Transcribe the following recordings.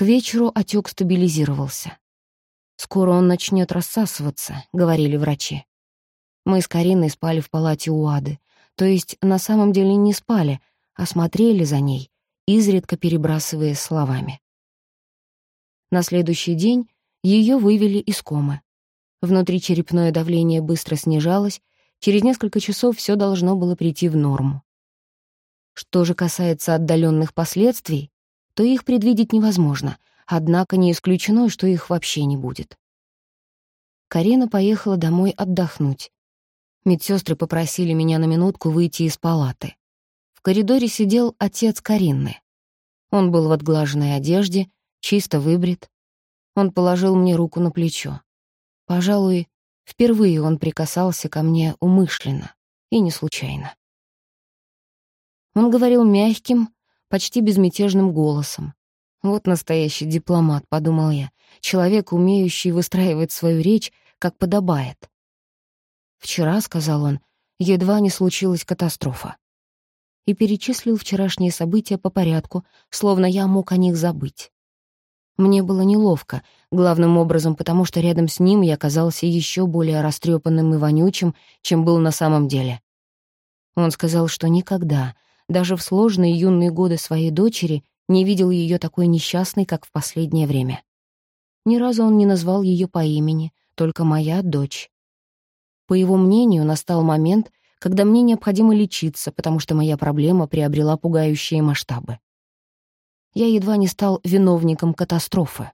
К вечеру отек стабилизировался. «Скоро он начнет рассасываться», — говорили врачи. Мы с Кариной спали в палате у Ады. То есть на самом деле не спали, а смотрели за ней, изредка перебрасывая словами. На следующий день ее вывели из комы. Внутричерепное давление быстро снижалось, через несколько часов все должно было прийти в норму. Что же касается отдаленных последствий, то их предвидеть невозможно, однако не исключено, что их вообще не будет. Карина поехала домой отдохнуть. Медсестры попросили меня на минутку выйти из палаты. В коридоре сидел отец Каринны. Он был в отглаженной одежде, чисто выбрит. Он положил мне руку на плечо. Пожалуй, впервые он прикасался ко мне умышленно и не случайно. Он говорил мягким, почти безмятежным голосом. Вот настоящий дипломат, подумал я, человек, умеющий выстраивать свою речь, как подобает. «Вчера», — сказал он, — «едва не случилась катастрофа». И перечислил вчерашние события по порядку, словно я мог о них забыть. Мне было неловко, главным образом потому, что рядом с ним я казался еще более растрепанным и вонючим, чем был на самом деле. Он сказал, что никогда, даже в сложные юные годы своей дочери, не видел ее такой несчастной, как в последнее время. Ни разу он не назвал ее по имени, только моя дочь. По его мнению, настал момент, когда мне необходимо лечиться, потому что моя проблема приобрела пугающие масштабы я едва не стал виновником катастрофы.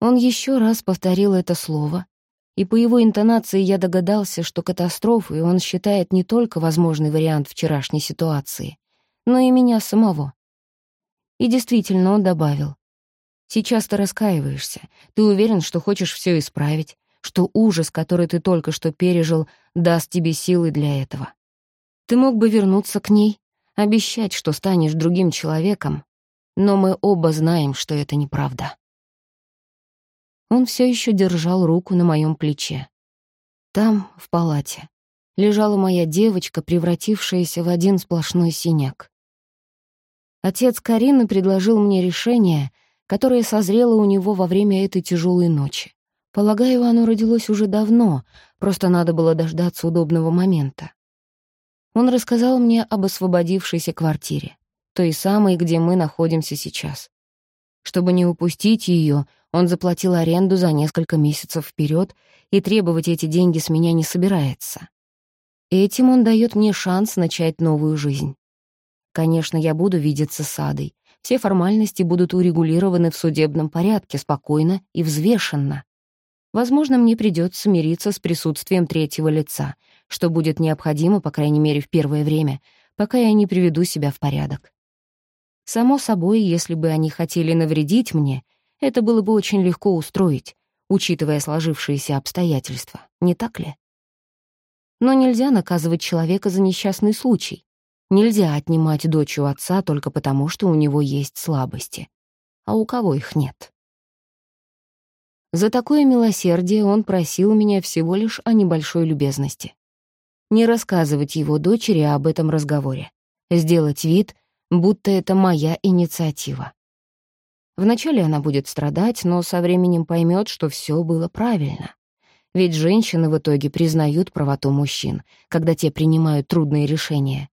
Он еще раз повторил это слово, и по его интонации я догадался, что катастрофой он считает не только возможный вариант вчерашней ситуации, но и меня самого. И действительно, он добавил, «Сейчас ты раскаиваешься, ты уверен, что хочешь все исправить, что ужас, который ты только что пережил, даст тебе силы для этого. Ты мог бы вернуться к ней, обещать, что станешь другим человеком, но мы оба знаем, что это неправда. Он все еще держал руку на моем плече. Там, в палате, лежала моя девочка, превратившаяся в один сплошной синяк. Отец Карины предложил мне решение, которое созрело у него во время этой тяжелой ночи. Полагаю, оно родилось уже давно, просто надо было дождаться удобного момента. Он рассказал мне об освободившейся квартире той самой, где мы находимся сейчас. Чтобы не упустить ее, он заплатил аренду за несколько месяцев вперед и требовать эти деньги с меня не собирается. Этим он дает мне шанс начать новую жизнь. Конечно, я буду видеться с Адой. Все формальности будут урегулированы в судебном порядке, спокойно и взвешенно. Возможно, мне придется мириться с присутствием третьего лица, что будет необходимо, по крайней мере, в первое время, пока я не приведу себя в порядок. Само собой, если бы они хотели навредить мне, это было бы очень легко устроить, учитывая сложившиеся обстоятельства, не так ли? Но нельзя наказывать человека за несчастный случай. Нельзя отнимать дочь у отца только потому, что у него есть слабости. А у кого их нет? За такое милосердие он просил меня всего лишь о небольшой любезности. Не рассказывать его дочери об этом разговоре. Сделать вид — будто это моя инициатива. Вначале она будет страдать, но со временем поймет, что все было правильно. Ведь женщины в итоге признают правоту мужчин, когда те принимают трудные решения.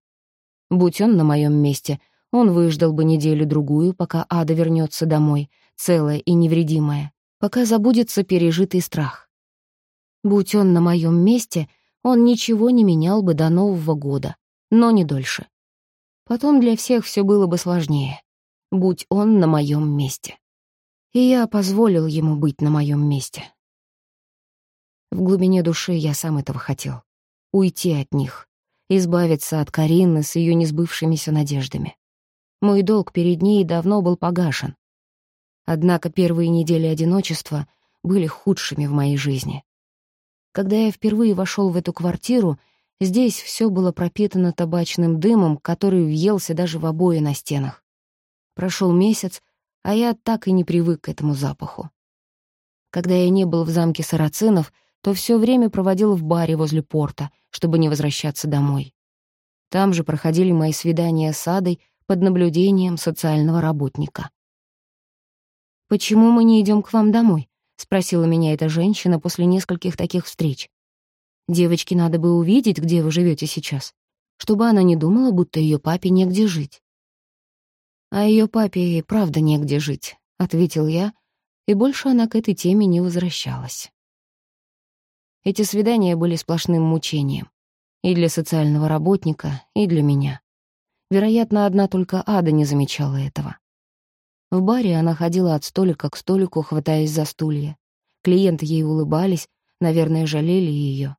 Будь он на моем месте, он выждал бы неделю-другую, пока Ада вернется домой, целая и невредимая, пока забудется пережитый страх. Будь он на моем месте, он ничего не менял бы до Нового года, но не дольше. Потом для всех все было бы сложнее, будь он на моем месте. И я позволил ему быть на моем месте. В глубине души я сам этого хотел. Уйти от них, избавиться от Карины с ее несбывшимися надеждами. Мой долг перед ней давно был погашен. Однако первые недели одиночества были худшими в моей жизни. Когда я впервые вошел в эту квартиру — Здесь все было пропитано табачным дымом, который въелся даже в обои на стенах. Прошел месяц, а я так и не привык к этому запаху. Когда я не был в замке сарацинов, то все время проводил в баре возле порта, чтобы не возвращаться домой. Там же проходили мои свидания с Адой под наблюдением социального работника. «Почему мы не идем к вам домой?» — спросила меня эта женщина после нескольких таких встреч. «Девочке надо бы увидеть, где вы живете сейчас, чтобы она не думала, будто ее папе негде жить». «А ее папе и правда негде жить», — ответил я, и больше она к этой теме не возвращалась. Эти свидания были сплошным мучением. И для социального работника, и для меня. Вероятно, одна только Ада не замечала этого. В баре она ходила от столика к столику, хватаясь за стулья. Клиенты ей улыбались, наверное, жалели ее.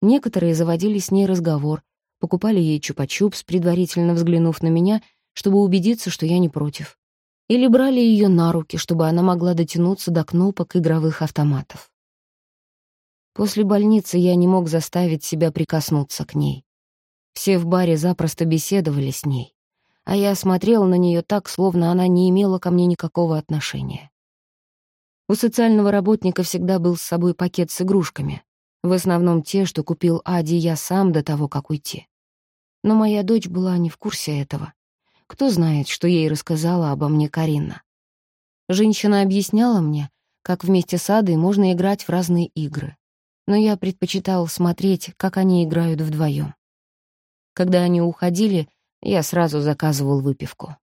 Некоторые заводили с ней разговор, покупали ей чупа-чупс, предварительно взглянув на меня, чтобы убедиться, что я не против. Или брали ее на руки, чтобы она могла дотянуться до кнопок игровых автоматов. После больницы я не мог заставить себя прикоснуться к ней. Все в баре запросто беседовали с ней а я смотрел на нее так, словно она не имела ко мне никакого отношения. У социального работника всегда был с собой пакет с игрушками, в основном те, что купил Ади я сам до того, как уйти. Но моя дочь была не в курсе этого. Кто знает, что ей рассказала обо мне Карина. Женщина объясняла мне, как вместе с Адой можно играть в разные игры. Но я предпочитал смотреть, как они играют вдвоем. Когда они уходили, я сразу заказывал выпивку.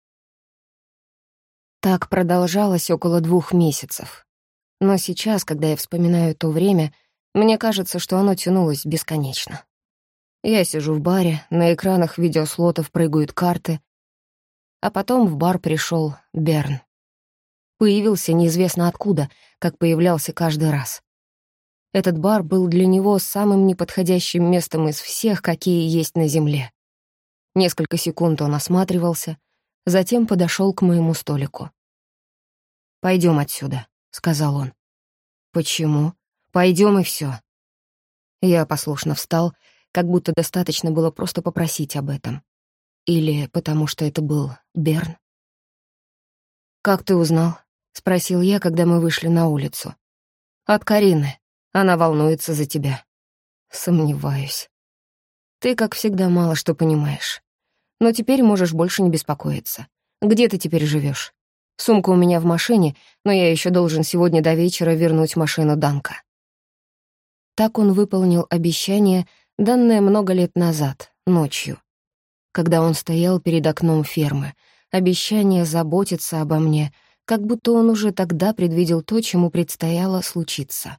Так продолжалось около двух месяцев. Но сейчас, когда я вспоминаю то время, мне кажется, что оно тянулось бесконечно. Я сижу в баре, на экранах видеослотов прыгают карты, а потом в бар пришел Берн. Появился неизвестно откуда, как появлялся каждый раз. Этот бар был для него самым неподходящим местом из всех, какие есть на Земле. Несколько секунд он осматривался, затем подошел к моему столику. Пойдем отсюда», — сказал он. «Почему? Пойдем и все. Я послушно встал, как будто достаточно было просто попросить об этом. Или потому что это был Берн. «Как ты узнал?» — спросил я, когда мы вышли на улицу. «От Карины. Она волнуется за тебя». «Сомневаюсь. Ты, как всегда, мало что понимаешь. Но теперь можешь больше не беспокоиться. Где ты теперь живешь? Сумка у меня в машине, но я еще должен сегодня до вечера вернуть машину Данка. Так он выполнил обещание, данное много лет назад, ночью, когда он стоял перед окном фермы. Обещание заботиться обо мне, как будто он уже тогда предвидел то, чему предстояло случиться.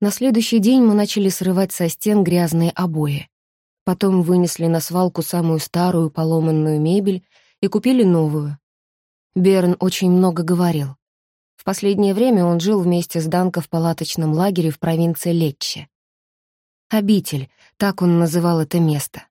На следующий день мы начали срывать со стен грязные обои. Потом вынесли на свалку самую старую поломанную мебель и купили новую. Берн очень много говорил. В последнее время он жил вместе с Данко в палаточном лагере в провинции Летче. Обитель, так он называл это место.